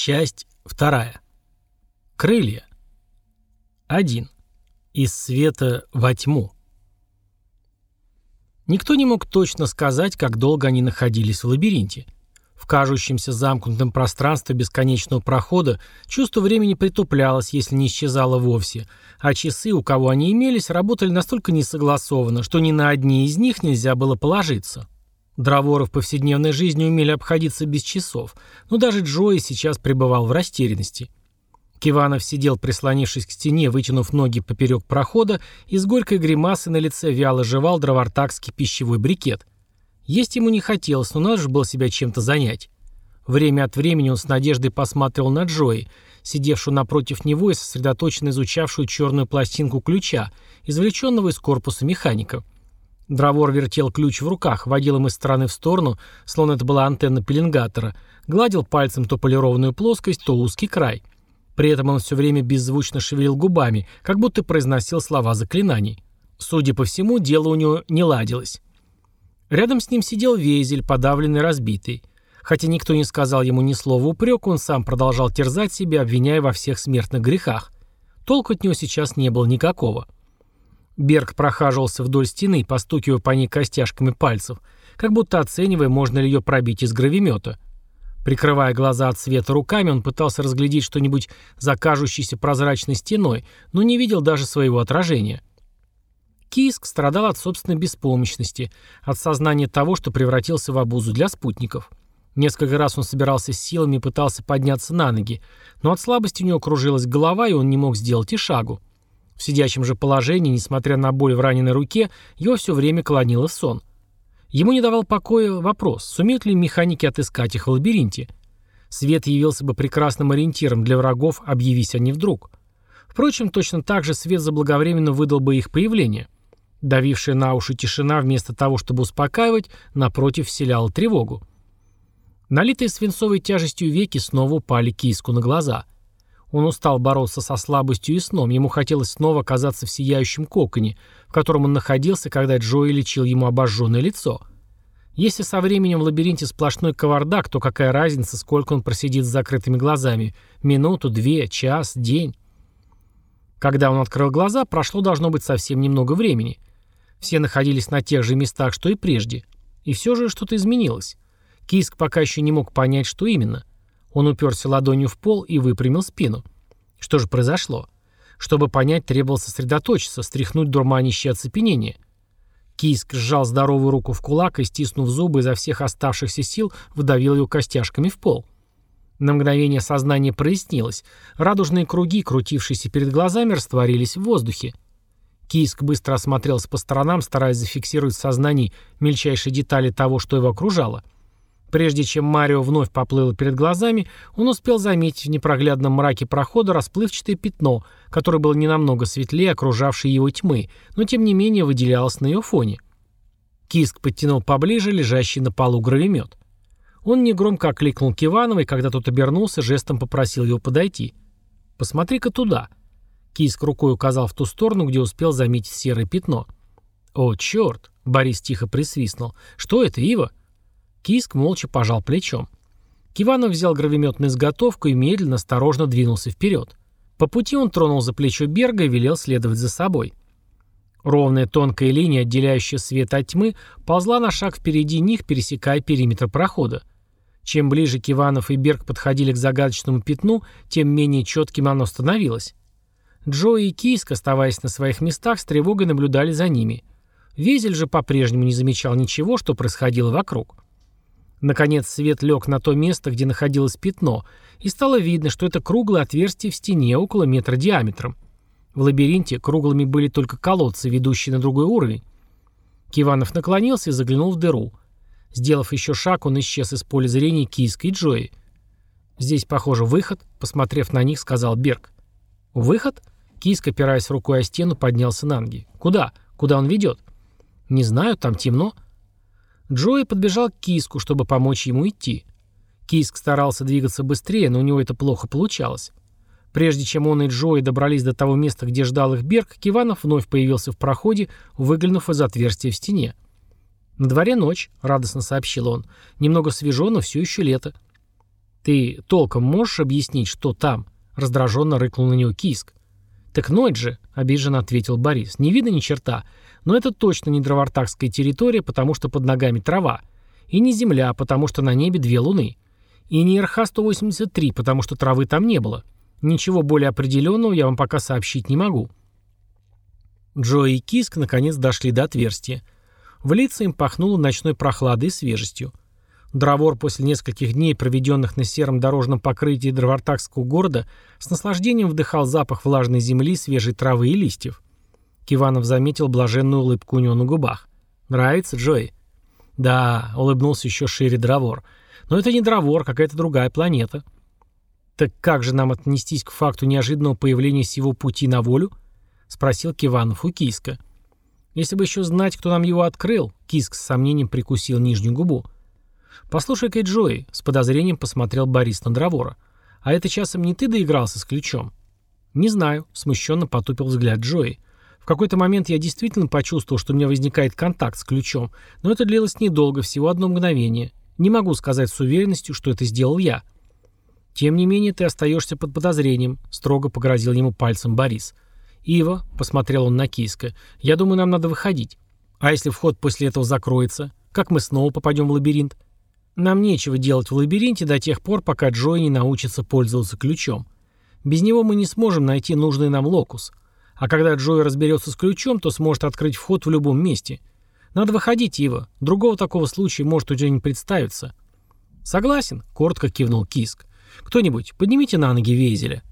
Часть вторая. Крылья. 1. Из света во тьму. Никто не мог точно сказать, как долго они находились в лабиринте. В кажущемся замкнутом пространстве бесконечного прохода чувство времени притуплялось, если не исчезало вовсе, а часы, у кого они имелись, работали настолько несогласованно, что ни на одни из них нельзя было положиться. Драворы в повседневной жизни умели обходиться без часов, но даже Джои сейчас пребывал в растерянности. Киванов сидел, прислонившись к стене, вытянув ноги поперек прохода и с горькой гримасой на лице вяло жевал дровартакский пищевой брикет. Есть ему не хотелось, но надо же было себя чем-то занять. Время от времени он с надеждой посматривал на Джои, сидевшую напротив него и сосредоточенно изучавшую черную пластинку ключа, извлеченного из корпуса механика. Дровор вертел ключ в руках, водил им из стороны в сторону, словно это была антенна пеленгатора, гладил пальцем то полированную плоскость, то узкий край. При этом он все время беззвучно шевелил губами, как будто произносил слова заклинаний. Судя по всему, дело у него не ладилось. Рядом с ним сидел Везель, подавленный, разбитый. Хотя никто не сказал ему ни слова упрека, он сам продолжал терзать себя, обвиняя во всех смертных грехах. Толку от него сейчас не было никакого. Берг прохаживался вдоль стены, постукивая по ней костяшками пальцев, как будто оценивая, можно ли ее пробить из гравимета. Прикрывая глаза от света руками, он пытался разглядеть что-нибудь за кажущейся прозрачной стеной, но не видел даже своего отражения. Киск страдал от собственной беспомощности, от сознания того, что превратился в обузу для спутников. Несколько раз он собирался с силами и пытался подняться на ноги, но от слабости у него кружилась голова, и он не мог сделать и шагу. В сидячем же положении, несмотря на боль в раненой руке, его все время клонило сон. Ему не давал покоя вопрос, сумеют ли механики отыскать их в лабиринте. Свет явился бы прекрасным ориентиром для врагов, объявись они вдруг. Впрочем, точно так же свет заблаговременно выдал бы их появление. Давившая на уши тишина, вместо того, чтобы успокаивать, напротив вселяла тревогу. Налитые свинцовой тяжестью веки снова упали киску на глаза – он устал бороться со слабостью и сном, ему хотелось снова оказаться в сияющем коконе, в котором он находился, когда Джои лечил ему обожженное лицо. Если со временем в лабиринте сплошной кавардак, то какая разница, сколько он просидит с закрытыми глазами? Минуту, две, час, день? Когда он открыл глаза, прошло должно быть совсем немного времени. Все находились на тех же местах, что и прежде. И все же что-то изменилось. Киск пока еще не мог понять, что именно. Он уперся ладонью в пол и выпрямил спину. Что же произошло? Чтобы понять, требовалось сосредоточиться, стряхнуть дурманящее оцепенение. Кийск сжал здоровую руку в кулак и, стиснув зубы изо всех оставшихся сил, вдавил ее костяшками в пол. На мгновение сознание прояснилось. Радужные круги, крутившиеся перед глазами, растворились в воздухе. Кийск быстро осмотрелся по сторонам, стараясь зафиксировать в сознании мельчайшие детали того, что его окружало — Прежде чем Марио вновь поплыло перед глазами, он успел заметить в непроглядном мраке прохода расплывчатое пятно, которое было не намного светлее окружавшей его тьмы, но тем не менее выделялось на ее фоне. Киск подтянул поближе лежащий на полу гравимет. Он негромко окликнул Киванова, и когда тот обернулся, жестом попросил его подойти. «Посмотри-ка туда». Киск рукой указал в ту сторону, где успел заметить серое пятно. «О, черт!» — Борис тихо присвистнул. «Что это, Ива?» Киск молча пожал плечом. Киванов взял гравимет на изготовку и медленно, осторожно двинулся вперед. По пути он тронул за плечо Берга и велел следовать за собой. Ровная тонкая линия, отделяющая свет от тьмы, ползла на шаг впереди них, пересекая периметр прохода. Чем ближе Киванов и Берг подходили к загадочному пятну, тем менее четким оно становилось. Джо и Киск, оставаясь на своих местах, с тревогой наблюдали за ними. Везель же по-прежнему не замечал ничего, что происходило вокруг. Наконец свет лег на то место, где находилось пятно, и стало видно, что это круглое отверстие в стене около метра диаметром. В лабиринте круглыми были только колодцы, ведущие на другой уровень. Киванов наклонился и заглянул в дыру. Сделав еще шаг, он исчез из поля зрения Киска и Джои. «Здесь, похоже, выход», — посмотрев на них, сказал Берг. «Выход?» Киск, опираясь рукой о стену, поднялся на ноги. «Куда? Куда он ведет?» «Не знаю, там темно». Джои подбежал к Киску, чтобы помочь ему идти. Киск старался двигаться быстрее, но у него это плохо получалось. Прежде чем он и Джои добрались до того места, где ждал их Берг, Киванов вновь появился в проходе, выглянув из отверстия в стене. «На дворе ночь», — радостно сообщил он. «Немного свежо, но все еще лето». «Ты толком можешь объяснить, что там?» — раздраженно рыкнул на него Киск. «Так ночь же», — обиженно ответил Борис. «Не видно ни черта. Но это точно не дровартакская территория, потому что под ногами трава. И не земля, потому что на небе две луны. И не РХ-183, потому что травы там не было. Ничего более определенного я вам пока сообщить не могу». Джо и Киск наконец дошли до отверстия. В лица им пахнуло ночной прохладой и свежестью. Дровор после нескольких дней, проведенных на сером дорожном покрытии дровартакского города, с наслаждением вдыхал запах влажной земли, свежей травы и листьев. Киванов заметил блаженную улыбку у него на губах. «Нравится, Джои?» «Да», — улыбнулся еще шире Дровор. «Но это не Дровор, какая-то другая планета». «Так как же нам отнестись к факту неожиданного появления сего пути на волю?» — спросил Киванов у Киска. «Если бы еще знать, кто нам его открыл», — Киск с сомнением прикусил нижнюю губу. «Послушай-ка, Джои», — с подозрением посмотрел Борис на Дровора. «А это часом не ты доигрался с ключом?» «Не знаю», — смущенно потупил взгляд Джои. «В какой-то момент я действительно почувствовал, что у меня возникает контакт с ключом, но это длилось недолго, всего одно мгновение. Не могу сказать с уверенностью, что это сделал я». «Тем не менее, ты остаешься под подозрением», — строго погрозил ему пальцем Борис. «Ива», — посмотрел он на Киска, — «я думаю, нам надо выходить. А если вход после этого закроется? Как мы снова попадем в лабиринт?» Нам нечего делать в лабиринте до тех пор, пока Джой не научится пользоваться ключом. Без него мы не сможем найти нужный нам локус. А когда Джой разберется с ключом, то сможет открыть вход в любом месте. Надо выходить, Ива. Другого такого случая может у тебя не представиться. Согласен, коротко кивнул Киск. Кто-нибудь, поднимите на ноги Вейзеля.